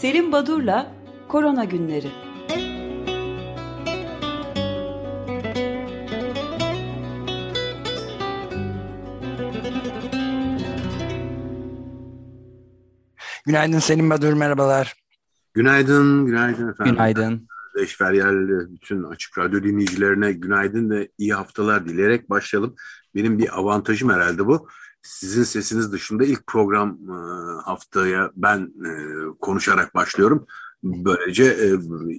Selim Badur'la Korona Günleri. Günaydın Selim Badur, merhabalar. Günaydın, günaydın efendim. Günaydın. Eşferyal bütün Açık Radyo dinleyicilerine günaydın ve iyi haftalar dileyerek başlayalım. Benim bir avantajım herhalde bu. Sizin sesiniz dışında ilk program e, haftaya ben e, konuşarak başlıyorum. Böylece e,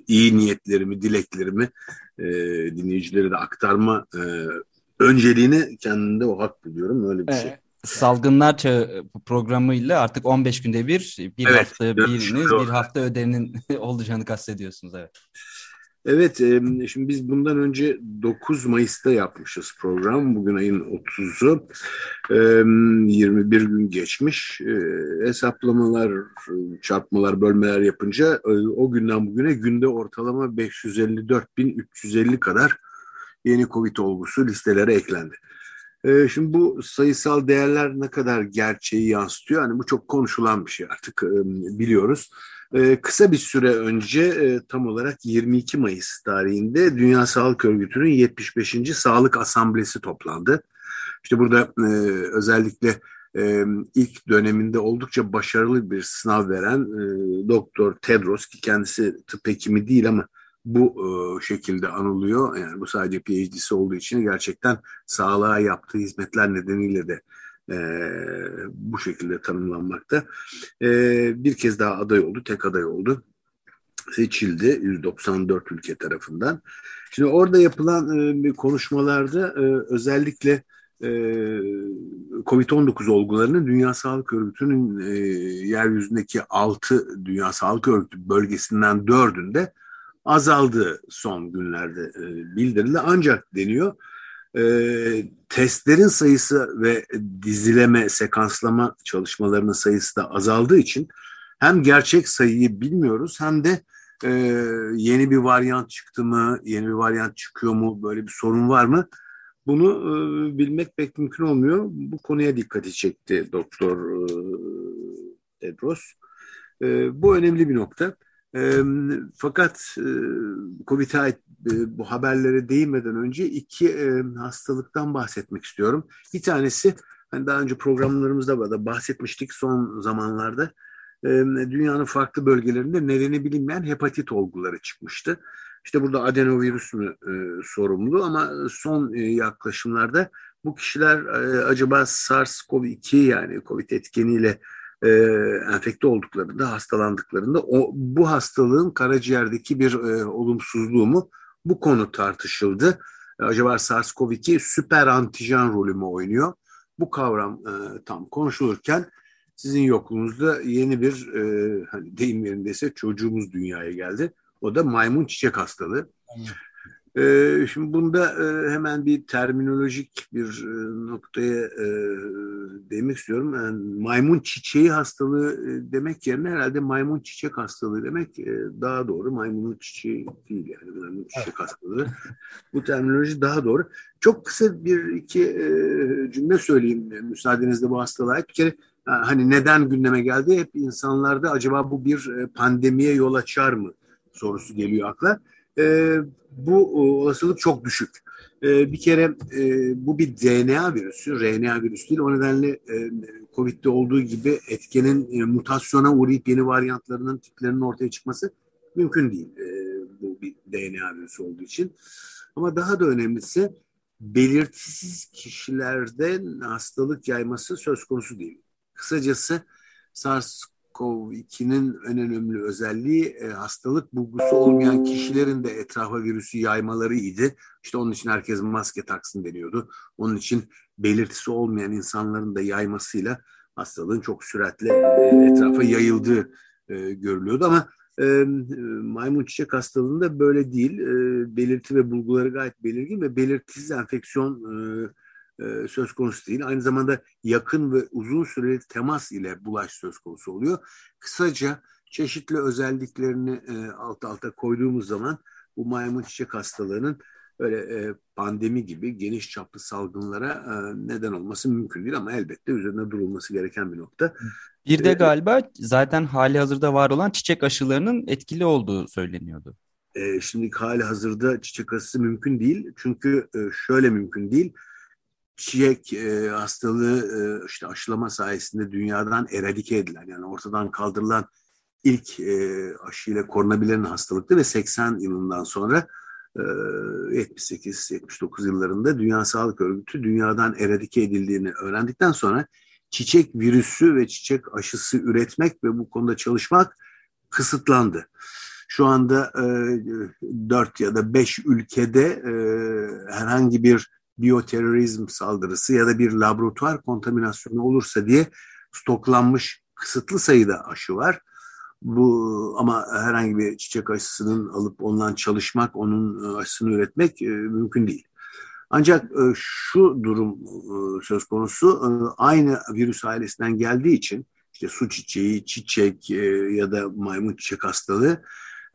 iyi niyetlerimi, dileklerimi dinleyicilere de aktarma önceliğini kendimde o hak buluyorum. Öyle bir şey. Salgınlar Çağı programıyla artık 15 günde bir, bir evet, hafta biriniz, bir hafta ödenin olacağını kastediyorsunuz. Evet. Evet, şimdi biz bundan önce 9 Mayıs'ta yapmışız program. Bugün ayın 30'u. 21 gün geçmiş. Hesaplamalar, çarpmalar, bölmeler yapınca o günden bugüne günde ortalama 554.350 kadar yeni Covid olgusu listelere eklendi. Şimdi bu sayısal değerler ne kadar gerçeği yansıtıyor? Hani bu çok konuşulan bir şey artık biliyoruz. Ee, kısa bir süre önce e, tam olarak 22 Mayıs tarihinde Dünya Sağlık Örgütü'nün 75. Sağlık Asamblesi toplandı. İşte burada e, özellikle e, ilk döneminde oldukça başarılı bir sınav veren Doktor Tedros ki kendisi tıp hekimi değil ama bu şekilde anılıyor. Yani bu sadece PhD'si olduğu için gerçekten sağlığa yaptığı hizmetler nedeniyle de e, bu şekilde tanımlanmakta. E, bir kez daha aday oldu, tek aday oldu. Seçildi 194 ülke tarafından. Şimdi orada yapılan e, konuşmalarda e, özellikle e, Covid-19 olgularının Dünya Sağlık Örgütü'nün e, yeryüzündeki 6 Dünya Sağlık Örgütü bölgesinden 4'ünde azaldı son günlerde e, bildirildi. Ancak deniyor e, testlerin sayısı ve dizileme, sekanslama çalışmalarının sayısı da azaldığı için hem gerçek sayıyı bilmiyoruz hem de e, yeni bir varyant çıktı mı, yeni bir varyant çıkıyor mu, böyle bir sorun var mı? Bunu e, bilmek pek mümkün olmuyor. Bu konuya dikkati çekti Doktor e, Tedros. E, bu önemli bir nokta. E, fakat e, COVID'e ait e, bu haberlere değinmeden önce iki e, hastalıktan bahsetmek istiyorum. Bir tanesi hani daha önce programlarımızda da bahsetmiştik son zamanlarda e, dünyanın farklı bölgelerinde nedeni bilinmeyen hepatit olguları çıkmıştı. İşte burada adenovirüs mü e, sorumlu ama son e, yaklaşımlarda bu kişiler e, acaba SARS-CoV-2 yani COVID etkeniyle e, enfekte olduklarında, hastalandıklarında o, bu hastalığın karaciğerdeki bir e, olumsuzluğu mu? Bu konu tartışıldı. E, acaba SARS-CoV-2 süper antijen rolü mü oynuyor? Bu kavram e, tam konuşulurken sizin yokluğunuzda yeni bir e, hani deyim yerindeyse çocuğumuz dünyaya geldi. O da maymun çiçek hastalığı. Ee, şimdi bunda e, hemen bir terminolojik bir e, noktaya e, demek istiyorum. Yani maymun çiçeği hastalığı e, demek yerine herhalde maymun çiçek hastalığı demek e, daha doğru. Maymunun çiçeği değil yani maymun çiçek evet. hastalığı. Bu terminoloji daha doğru. Çok kısa bir iki e, cümle söyleyeyim müsaadenizle bu hastalığa. Bir kere hani neden gündeme geldi? Hep insanlarda acaba bu bir pandemiye yol açar mı sorusu geliyor akla e, bu olasılık çok düşük. E, bir kere e, bu bir DNA virüsü, RNA virüsü değil. O nedenle e, COVID'de olduğu gibi etkenin e, mutasyona uğrayıp yeni varyantlarının tiplerinin ortaya çıkması mümkün değil. E, bu bir DNA virüsü olduğu için. Ama daha da önemlisi belirtisiz kişilerde hastalık yayması söz konusu değil. Kısacası SARS SARS-CoV-2'nin en önemli özelliği e, hastalık bulgusu olmayan kişilerin de etrafa virüsü yaymaları idi. İşte onun için herkes maske taksın deniyordu. Onun için belirtisi olmayan insanların da yaymasıyla hastalığın çok süratle e, etrafa yayıldığı e, görülüyordu ama e, maymun çiçek hastalığında böyle değil. E, belirti ve bulguları gayet belirgin ve belirtisiz enfeksiyon e, e, söz konusu değil. Aynı zamanda yakın ve uzun süreli temas ile bulaş söz konusu oluyor. Kısaca çeşitli özelliklerini e, alt alta koyduğumuz zaman bu maymun çiçek hastalığının öyle e, pandemi gibi geniş çaplı salgınlara e, neden olması mümkün değil ama elbette üzerine durulması gereken bir nokta. Bir de galiba zaten hali hazırda var olan çiçek aşılarının etkili olduğu söyleniyordu. E, şimdi hali hazırda çiçek aşısı mümkün değil. Çünkü e, şöyle mümkün değil. Çiçek e, hastalığı e, işte aşılama sayesinde dünyadan eradike edilen yani ortadan kaldırılan ilk e, aşıyla korunabilen hastalıktı ve 80 yılından sonra 78-79 yıllarında Dünya Sağlık Örgütü dünyadan eradike edildiğini öğrendikten sonra çiçek virüsü ve çiçek aşısı üretmek ve bu konuda çalışmak kısıtlandı. Şu anda e, 4 ya da 5 ülkede e, herhangi bir biyoterörizm saldırısı ya da bir laboratuvar kontaminasyonu olursa diye stoklanmış kısıtlı sayıda aşı var. Bu ama herhangi bir çiçek aşısının alıp ondan çalışmak, onun e, aşısını üretmek e, mümkün değil. Ancak e, şu durum söz konusu aynı virüs ailesinden geldiği için işte su çiçeği, çiçek ya da maymun çiçek hastalığı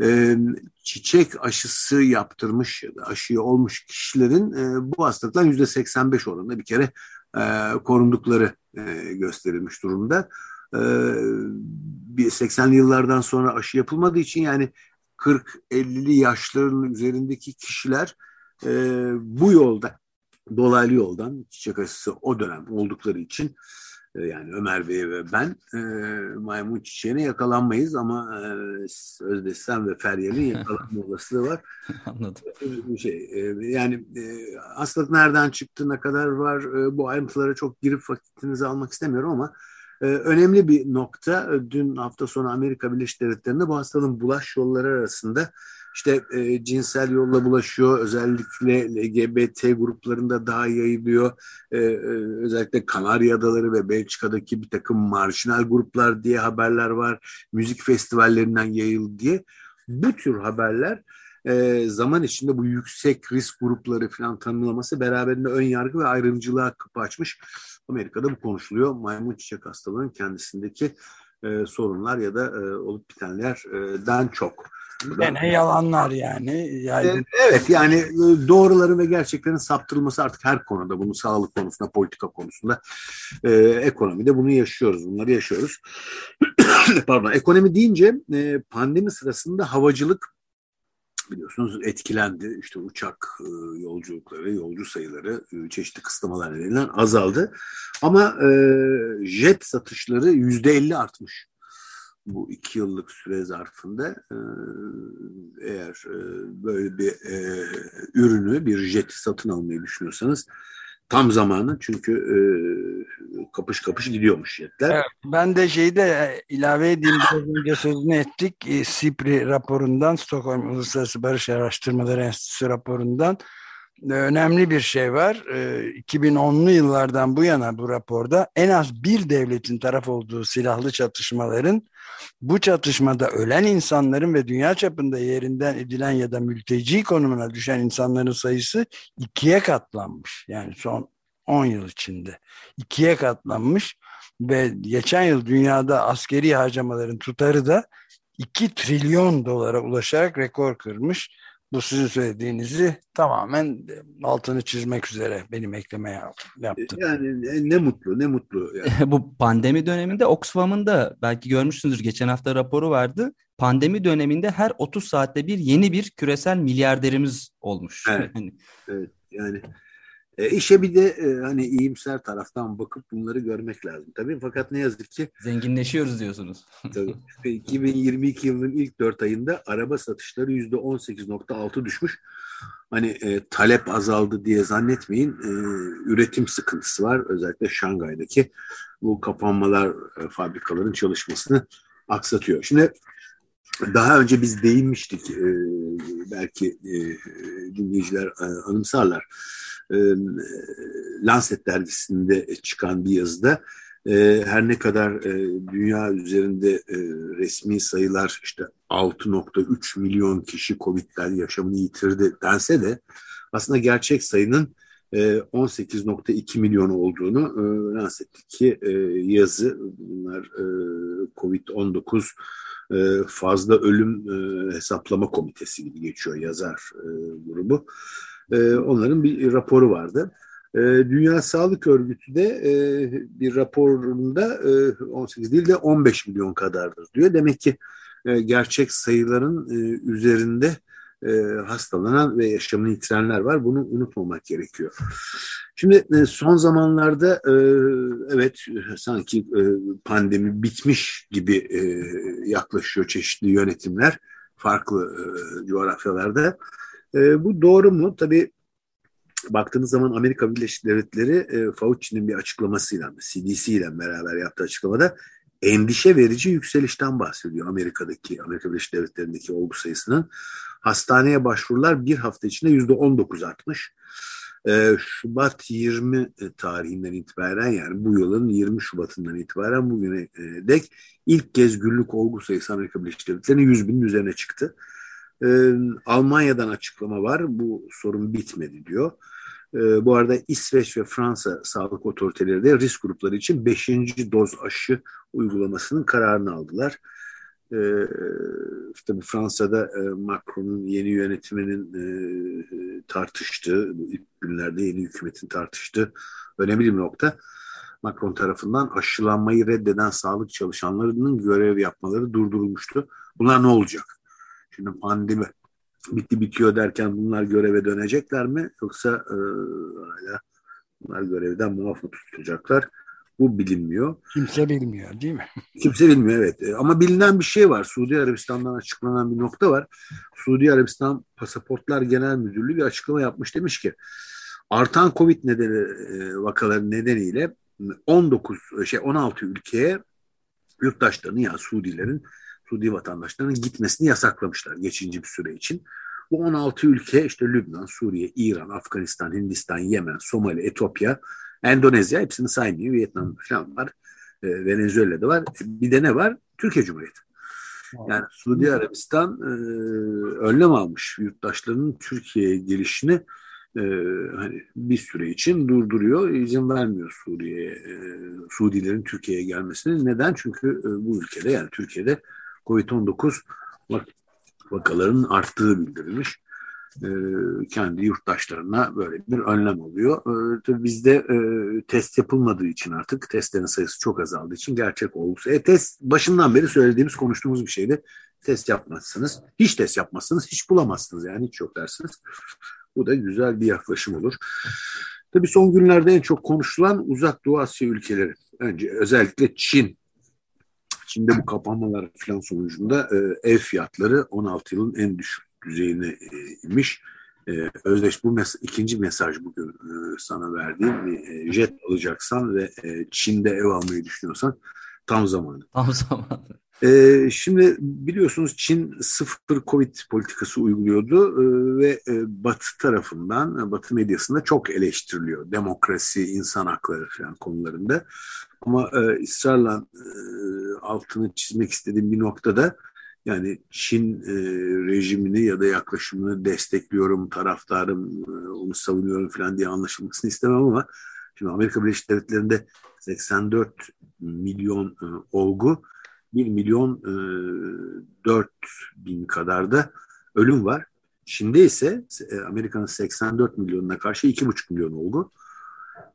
e, çiçek aşısı yaptırmış ya da aşıyı olmuş kişilerin e, bu hastalıktan yüzde 85 oranında bir kere e, korundukları gösterilmiş durumda. E, 80'li yıllardan sonra aşı yapılmadığı için yani 40-50'li yaşların üzerindeki kişiler bu yolda dolaylı yoldan çiçek aşısı o dönem oldukları için yani Ömer Bey ve ben e, maymun çiçeğine yakalanmayız ama e, Özdeşsen ve Feryal'in yakalanma olasılığı var. Anladım. Bir şey, e, yani e, hastalık nereden çıktı, ne kadar var e, bu ayrıntılara çok girip vakitinizi almak istemiyorum ama e, önemli bir nokta dün hafta sonu Amerika Birleşik Devletleri'nde bu hastalığın bulaş yolları arasında işte e, cinsel yolla bulaşıyor. Özellikle LGBT gruplarında daha yayılıyor. E, e, özellikle Kanarya Adaları ve Belçika'daki bir takım marjinal gruplar diye haberler var. Müzik festivallerinden yayıldı diye. Bu tür haberler e, zaman içinde bu yüksek risk grupları falan tanımlaması beraberinde ön yargı ve ayrımcılığa kapı açmış. Amerika'da bu konuşuluyor. Maymun çiçek hastalığının kendisindeki e, sorunlar ya da e, olup bitenlerden çok. Gene yalanlar yani. yani. Evet yani e, doğruların ve gerçeklerin saptırılması artık her konuda. Bunu sağlık konusunda, politika konusunda, e, ekonomide bunu yaşıyoruz. Bunları yaşıyoruz. Pardon ekonomi deyince e, pandemi sırasında havacılık biliyorsunuz etkilendi. İşte uçak e, yolculukları, yolcu sayıları e, çeşitli kısıtlamalar nedeniyle azaldı. Ama e, jet satışları yüzde elli artmış bu iki yıllık süre zarfında eğer böyle bir e, ürünü, bir jeti satın almayı düşünüyorsanız tam zamanı çünkü e, kapış kapış gidiyormuş jetler. Evet, ben de şeyde e, ilave edeyim biraz önce sözünü ettik. E, SIPRI raporundan Stockholm Uluslararası Barış Araştırmaları Enstitüsü raporundan önemli bir şey var. 2010'lu yıllardan bu yana bu raporda en az bir devletin taraf olduğu silahlı çatışmaların bu çatışmada ölen insanların ve dünya çapında yerinden edilen ya da mülteci konumuna düşen insanların sayısı ikiye katlanmış. Yani son 10 yıl içinde ikiye katlanmış ve geçen yıl dünyada askeri harcamaların tutarı da 2 trilyon dolara ulaşarak rekor kırmış. Bu sizin söylediğinizi tamamen altını çizmek üzere benim ekleme yaptım. Yani ne mutlu ne mutlu. Yani. Bu pandemi döneminde Oxfam'ın da belki görmüşsünüzdür geçen hafta raporu vardı. Pandemi döneminde her 30 saatte bir yeni bir küresel milyarderimiz olmuş. Evet, hani evet yani e, işe bir de e, hani iyimser taraftan bakıp bunları görmek lazım. Tabii fakat ne yazık ki zenginleşiyoruz diyorsunuz. tabii. 2022 yılının ilk 4 ayında araba satışları %18.6 düşmüş. Hani e, talep azaldı diye zannetmeyin. E, üretim sıkıntısı var. Özellikle Şangay'daki bu kapanmalar e, fabrikaların çalışmasını aksatıyor. Şimdi daha önce biz değinmiştik. E, belki e, dinleyiciler e, anımsarlar e, Lancet dergisinde çıkan bir yazıda e, her ne kadar e, dünya üzerinde resmi sayılar işte 6.3 milyon kişi Covid'den yaşamını yitirdi dense de aslında gerçek sayının 18.2 milyon olduğunu Lancet'teki yazı bunlar e, Covid-19 fazla ölüm hesaplama komitesi gibi geçiyor yazar grubu. E, onların bir raporu vardı. E, Dünya Sağlık Örgütü de e, bir raporunda e, 18 değil de 15 milyon kadardır diyor. Demek ki e, gerçek sayıların e, üzerinde e, hastalanan ve yaşamını yitirenler var. Bunu unutmamak gerekiyor. Şimdi e, son zamanlarda e, evet sanki e, pandemi bitmiş gibi e, yaklaşıyor çeşitli yönetimler farklı e, coğrafyalarda. E, bu doğru mu? Tabii baktığınız zaman Amerika Birleşik Devletleri e, Fauci'nin bir açıklamasıyla, CDC ile beraber yaptığı açıklamada endişe verici yükselişten bahsediyor Amerika'daki, Amerika Birleşik Devletleri'ndeki olgu sayısının. Hastaneye başvurular bir hafta içinde yüzde 19 artmış. Ee, Şubat 20 tarihinden itibaren yani bu yılın 20 Şubat'ından itibaren bugüne e, dek ilk kez günlük olgu sayısı Amerika Birleşik Devletleri'nin 100 binin üzerine çıktı. Ee, Almanya'dan açıklama var. Bu sorun bitmedi diyor. Ee, bu arada İsveç ve Fransa sağlık otoriteleri de risk grupları için 5. doz aşı uygulamasının kararını aldılar. Ee, tabii Fransa'da e, Macron'un yeni yönetiminin e, tartıştığı, ilk günlerde yeni hükümetin tartıştığı önemli bir nokta. Macron tarafından aşılanmayı reddeden sağlık çalışanlarının görev yapmaları durdurulmuştu. Bunlar ne olacak? Şimdi pandemi bitti bitiyor derken bunlar göreve dönecekler mi? Yoksa e, hala bunlar görevden muaf mı tutulacaklar? Bu bilinmiyor. Kimse bilmiyor değil mi? Kimse bilmiyor evet. E, ama bilinen bir şey var. Suudi Arabistan'dan açıklanan bir nokta var. Suudi Arabistan Pasaportlar Genel Müdürlüğü bir açıklama yapmış. Demiş ki artan Covid nedeni e, vakaları nedeniyle 19 şey 16 ülkeye yurttaşlarını yani Suudilerin Suudi vatandaşlarının gitmesini yasaklamışlar geçici bir süre için. Bu 16 ülke işte Lübnan, Suriye, İran, Afganistan, Hindistan, Yemen, Somali, Etiyopya, Endonezya hepsini saymıyor. Vietnam falan var. E, Venezuela'da var. Bir de ne var? Türkiye Cumhuriyeti. Yani Suudi Arabistan e, önlem almış. Yurttaşlarının Türkiye'ye gelişini e, hani bir süre için durduruyor. izin vermiyor Suriye'ye, e, Suudilerin Türkiye'ye gelmesine. Neden? Çünkü e, bu ülkede yani Türkiye'de Covid-19 vakaların arttığı bildirilmiş. E, kendi yurttaşlarına böyle bir önlem oluyor. E, tabii bizde e, test yapılmadığı için artık testlerin sayısı çok azaldığı için gerçek olursa. E, test başından beri söylediğimiz konuştuğumuz bir şeydi. Test yapmazsınız. Hiç test yapmazsınız. Hiç bulamazsınız yani hiç yok dersiniz. Bu da güzel bir yaklaşım olur. Tabii son günlerde en çok konuşulan uzak Doğu Asya ülkeleri. Önce özellikle Çin Çin'de bu kapanmalar falan sonucunda e, ev fiyatları 16 yılın en düşük düzeyine e, inmiş. E, Özdeş bu mes ikinci mesaj bugün e, sana verdiğim. E, jet alacaksan ve e, Çin'de ev almayı düşünüyorsan tam zamanı. Tam zamanı. Ee, şimdi biliyorsunuz Çin sıfır Covid politikası uyguluyordu e, ve e, Batı tarafından, Batı medyasında çok eleştiriliyor. Demokrasi, insan hakları falan konularında. Ama e, ısrarla e, altını çizmek istediğim bir noktada yani Çin e, rejimini ya da yaklaşımını destekliyorum, taraftarım, e, onu savunuyorum falan diye anlaşılmasını istemem ama şimdi Amerika Birleşik Devletleri'nde 84 milyon e, olgu 1 milyon e, 4 bin kadar da ölüm var. Çin'de ise e, Amerika'nın 84 milyonuna karşı 2,5 milyon olgu.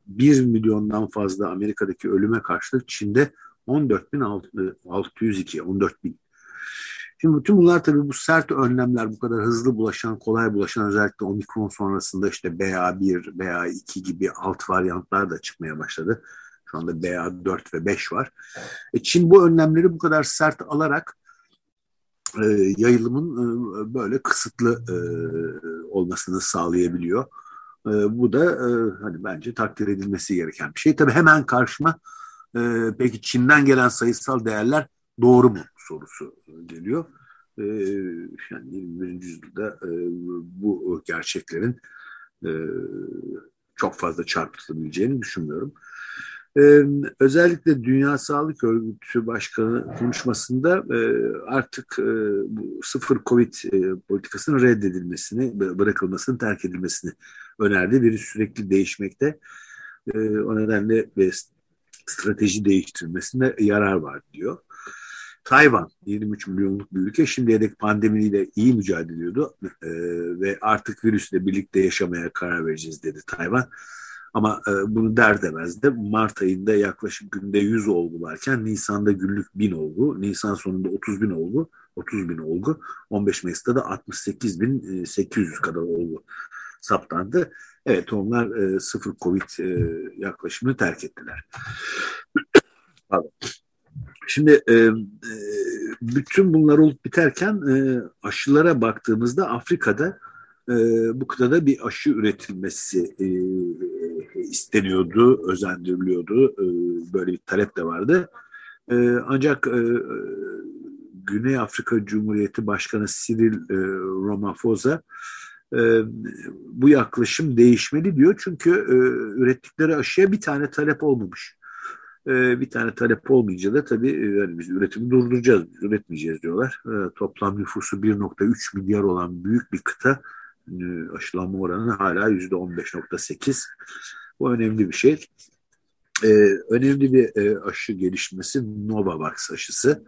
1 milyondan fazla Amerika'daki ölüme karşılık Çin'de 14.602, 14 bin. Şimdi bütün bunlar tabii bu sert önlemler bu kadar hızlı bulaşan, kolay bulaşan özellikle omikron sonrasında işte BA1, BA2 gibi alt varyantlar da çıkmaya başladı. Şu anda BA4 ve 5 var. E Çin bu önlemleri bu kadar sert alarak e, yayılımın e, böyle kısıtlı olmasını sağlayabiliyor. Bu da hani bence takdir edilmesi gereken bir şey. Tabii hemen karşıma peki Çin'den gelen sayısal değerler doğru mu sorusu geliyor. Yani 21. yüzyılda bu gerçeklerin çok fazla çarpıtılabileceğini düşünmüyorum. Ee, özellikle Dünya Sağlık Örgütü Başkanı konuşmasında e, artık e, bu sıfır Covid e, politikasının reddedilmesini, bırakılmasını, terk edilmesini önerdi. Virüs sürekli değişmekte. O nedenle ve strateji değiştirmesinde yarar var diyor. Tayvan 23 milyonluk bir ülke şimdiye dek pandemiyle iyi mücadele ediyordu ve artık virüsle birlikte yaşamaya karar vereceğiz dedi Tayvan. Ama e, bunu der demez de Mart ayında yaklaşık günde 100 olgu varken Nisan'da günlük 1000 olgu, Nisan sonunda 30 bin olgu, 30 bin olgu, 15 Mayıs'ta da 68 bin 800 kadar olgu saptandı. Evet onlar e, sıfır Covid e, yaklaşımını terk ettiler. Şimdi e, e, bütün bunlar olup biterken e, aşılara baktığımızda Afrika'da e, bu kıtada bir aşı üretilmesi e, isteniyordu, özendiriliyordu. E, böyle bir talep de vardı. E, ancak e, Güney Afrika Cumhuriyeti Başkanı Cyril e, Ramaphosa e, bu yaklaşım değişmeli diyor. Çünkü e, ürettikleri aşıya bir tane talep olmamış. E, bir tane talep olmayınca da tabii e, yani biz üretimi durduracağız, üretmeyeceğiz diyorlar. E, toplam nüfusu 1.3 milyar olan büyük bir kıta e, aşılanma oranı hala %15.8. Bu önemli bir şey. E, önemli bir e, aşı gelişmesi Novavax aşısı.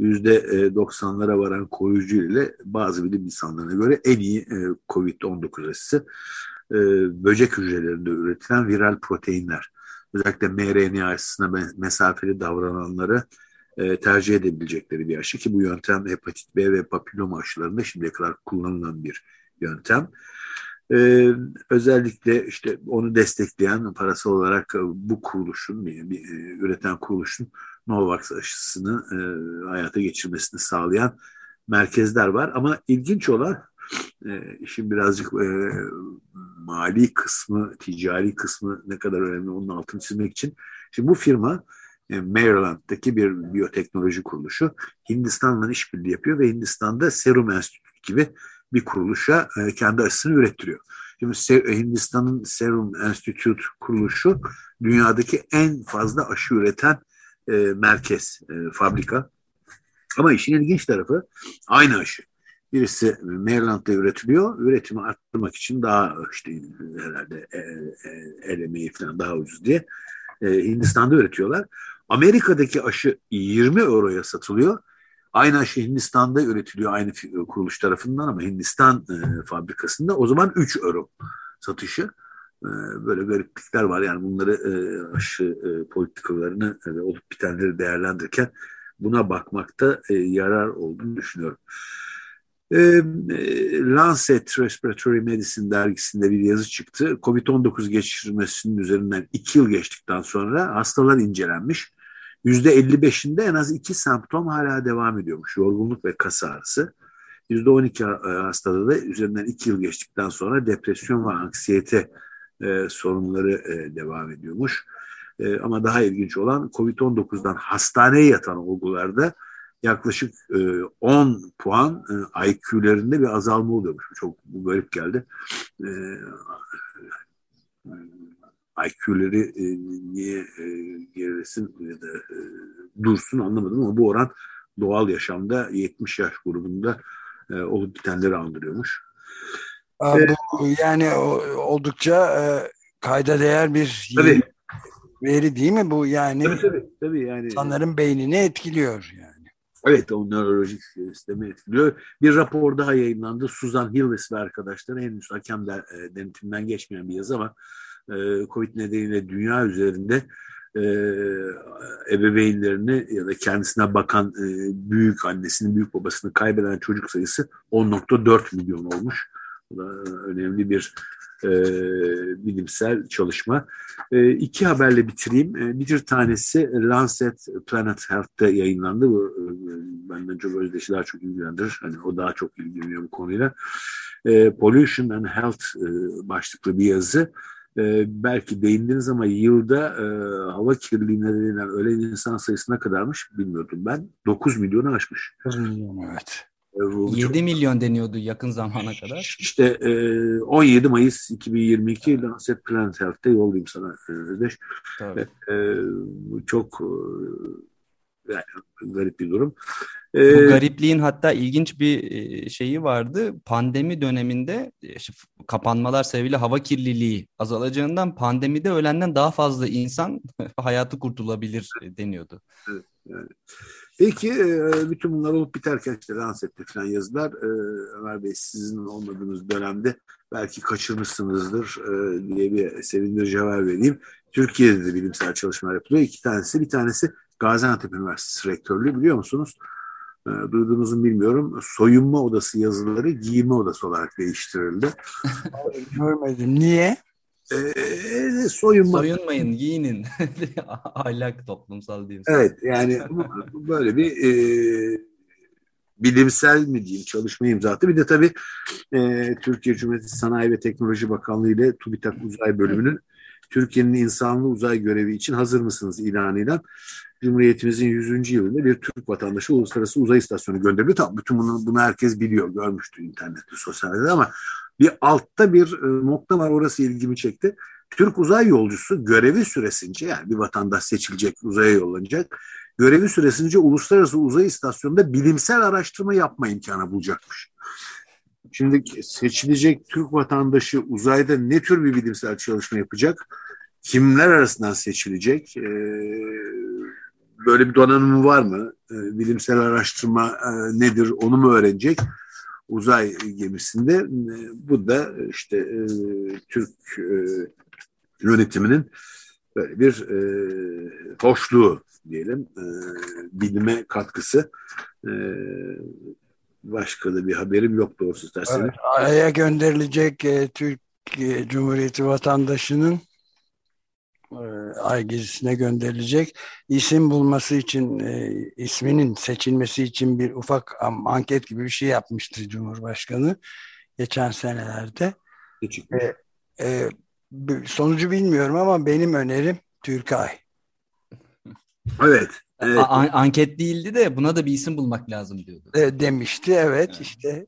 %90'lara e, varan koruyucu ile bazı bilim insanlarına göre en iyi e, COVID-19 aşısı e, böcek hücrelerinde üretilen viral proteinler. Özellikle mRNA aşısına mesafeli davrananları tercih edebilecekleri bir aşı ki bu yöntem hepatit B ve papilloma aşılarında şimdiye kadar kullanılan bir yöntem. Ee, özellikle işte onu destekleyen parasal olarak bu kuruluşun, bir, bir, üreten kuruluşun Novavax aşısını e, hayata geçirmesini sağlayan merkezler var. Ama ilginç olan e, işin birazcık e, mali kısmı, ticari kısmı ne kadar önemli onun altını çizmek için. Şimdi bu firma e, Maryland'daki bir biyoteknoloji kuruluşu Hindistan'la işbirliği yapıyor ve Hindistan'da Serum Enstitü gibi bir kuruluşa e, kendi aşısını ürettiriyor. Şimdi Hindistan'ın Serum Institute kuruluşu dünyadaki en fazla aşı üreten e, merkez, e, fabrika. Ama işin ilginç tarafı aynı aşı. Birisi Maryland'da üretiliyor. Üretimi arttırmak için daha işte herhalde e, e, el emeği falan daha ucuz diye Hindistan'da üretiyorlar. Amerika'daki aşı 20 euroya satılıyor. Aynı aşı Hindistan'da üretiliyor aynı kuruluş tarafından ama Hindistan e, fabrikasında o zaman 3 euro satışı. E, böyle gariplikler var yani bunları e, aşı e, politikalarını e, olup bitenleri değerlendirirken buna bakmakta e, yarar olduğunu düşünüyorum. E, e, Lancet Respiratory Medicine dergisinde bir yazı çıktı. Covid-19 geçirmesinin üzerinden iki yıl geçtikten sonra hastalar incelenmiş. %55'inde en az iki semptom hala devam ediyormuş. Yorgunluk ve kas ağrısı. %12 e, hastada da üzerinden iki yıl geçtikten sonra depresyon ve anksiyete e, sorunları e, devam ediyormuş. E, ama daha ilginç olan COVID-19'dan hastaneye yatan olgularda yaklaşık e, 10 puan e, IQ'lerinde bir azalma oluyormuş. Çok garip geldi. E, IQ'leri e, niye e, gerilesin ya da e, dursun anlamadım ama bu oran doğal yaşamda 70 yaş grubunda e, olup bitenleri andırıyormuş. Aa, bu, yani oldukça e, kayda değer bir tabii. veri değil mi bu yani? Tabii tabii. tabii yani. İnsanların beynini etkiliyor yani. Evet o nörolojik sistemi etkiliyor. Bir rapor daha yayınlandı. Susan Hillis ve arkadaşları henüz hakem de, e, denetimden geçmeyen bir yazı ama e, Covid nedeniyle dünya üzerinde e, ebeveynlerini ya da kendisine bakan e, büyük annesini, büyük babasını kaybeden çocuk sayısı 10.4 milyon olmuş. Bu da önemli bir e, bilimsel çalışma. E, iki haberle bitireyim. E, bir tanesi Lancet Planet Health'te yayınlandı. Bu e, benden çok özdeşi daha çok ilgilendirir. Hani o daha çok ilgileniyor bu konuyla. E, Pollution and Health e, başlıklı bir yazı. E, belki değindiniz ama yılda e, hava kirliliği nedeniyle ölen insan sayısı ne kadarmış bilmiyordum ben. 9 milyonu aşmış. 9 milyon evet. 7 çok... milyon deniyordu yakın zamana kadar. İşte e, 17 Mayıs 2022 Lancet Planet Health'te yollayayım sana e, Özdeş. E, e, çok yani garip bir durum. Bu ee, garipliğin hatta ilginç bir e, şeyi vardı. Pandemi döneminde e, kapanmalar sebebiyle hava kirliliği azalacağından pandemide ölenden daha fazla insan hayatı kurtulabilir e, deniyordu. Evet, yani. Peki bütün bunlar olup biterken işte Lancet'te falan yazılar Ömer Bey sizin olmadığınız dönemde belki kaçırmışsınızdır diye bir sevindirici haber vereyim. Türkiye'de de bilimsel çalışmalar yapılıyor. İki tanesi bir tanesi Gaziantep Üniversitesi rektörlüğü biliyor musunuz? E, duyduğunuzu bilmiyorum. Soyunma odası yazıları giyinme odası olarak değiştirildi. Görmedim. Niye? Ee, soyunma. Soyunmayın, giyinin. Ahlak toplumsal diyeyim. Evet, yani böyle bir e, bilimsel mi diyeyim çalışma imza attı. Bir de tabii e, Türkiye Cumhuriyeti Sanayi ve Teknoloji Bakanlığı ile TÜBİTAK Uzay Bölümünün Türkiye'nin insanlı uzay görevi için hazır mısınız ilanıyla Cumhuriyetimizin 100. yılında bir Türk vatandaşı uluslararası uzay istasyonu gönderildi. Tabii bütün bunu, bunu herkes biliyor, görmüştü internette, sosyal medyada ama bir altta bir e, nokta var orası ilgimi çekti. Türk uzay yolcusu görevi süresince yani bir vatandaş seçilecek, uzaya yollanacak. Görevi süresince uluslararası uzay istasyonunda bilimsel araştırma yapma imkanı bulacakmış. Şimdi seçilecek Türk vatandaşı uzayda ne tür bir bilimsel çalışma yapacak? Kimler arasından seçilecek? Ee, böyle bir donanımı var mı? Ee, bilimsel araştırma e, nedir onu mu öğrenecek? Uzay gemisinde. Ee, bu da işte e, Türk e, yönetiminin böyle bir e, hoşluğu diyelim, e, bilime katkısı. E, başka da bir haberim yok doğrusu isterseniz. Evet, Ay'a gönderilecek e, Türk e, Cumhuriyeti vatandaşının e, Ay gezisine gönderilecek. isim bulması için, e, isminin seçilmesi için bir ufak anket gibi bir şey yapmıştı Cumhurbaşkanı geçen senelerde. E, e, sonucu bilmiyorum ama benim önerim Türkay. Evet. Evet. An- anket değildi de buna da bir isim bulmak lazım diyordu. E, demişti evet, evet işte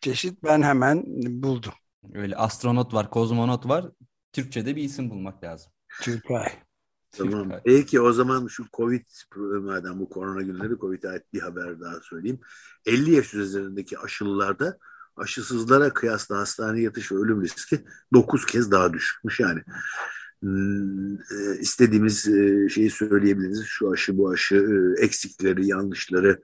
çeşit ben hemen buldum. Öyle astronot var, kozmonot var. Türkçe'de bir isim bulmak lazım. Türkay. Tamam. Türkay. Peki o zaman şu Covid madem bu korona günleri Covid'e ait bir haber daha söyleyeyim. 50 yaş üzerindeki aşılılarda aşısızlara kıyasla hastane yatış ve ölüm riski 9 kez daha düşükmüş yani. Hmm, e, istediğimiz e, şeyi söyleyebiliriz. Şu aşı, bu aşı, e, eksikleri, yanlışları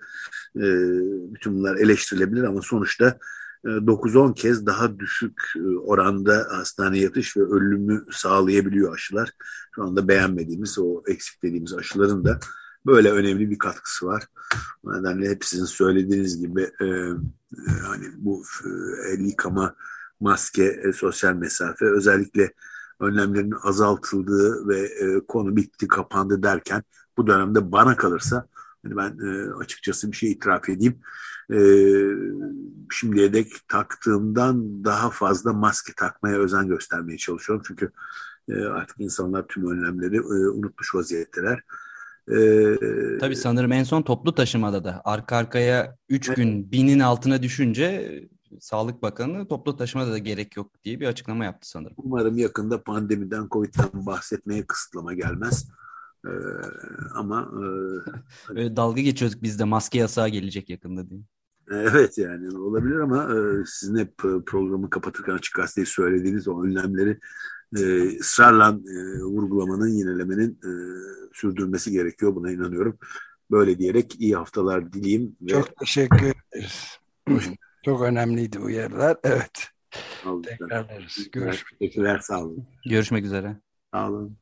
bütün bunlar eleştirilebilir ama sonuçta 9-10 kez daha düşük oranda hastane yatış ve ölümü sağlayabiliyor aşılar. Şu anda beğenmediğimiz o eksik dediğimiz aşıların da böyle önemli bir katkısı var. O nedenle hep sizin söylediğiniz gibi e, hani bu el yıkama, maske, sosyal mesafe özellikle önlemlerin azaltıldığı ve e, konu bitti, kapandı derken bu dönemde bana kalırsa hani ben e, açıkçası bir şey itiraf edeyim. E, şimdiye dek taktığımdan daha fazla maske takmaya özen göstermeye çalışıyorum. Çünkü e, artık insanlar tüm önlemleri e, unutmuş vaziyetteler. Ee, Tabii sanırım en son toplu taşımada da arka arkaya 3 evet. gün binin altına düşünce Sağlık Bakanı toplu taşımada da gerek yok diye bir açıklama yaptı sanırım. Umarım yakında pandemiden, Covid'den bahsetmeye kısıtlama gelmez. Ee, ama e, dalga geçiyorduk biz de maske yasağı gelecek yakında diye. Evet yani olabilir ama e, sizin hep programı kapatırken açık gazeteyi söylediğiniz o önlemleri e, ısrarla e, vurgulamanın, yinelemenin e, sürdürmesi gerekiyor. Buna inanıyorum. Böyle diyerek iyi haftalar dileyim. Ve... Çok teşekkür ederiz. Çok önemliydi uyarılar. Evet. Tekrarlarız. Görüşmek üzere. Görüşmek üzere. Sağ olun.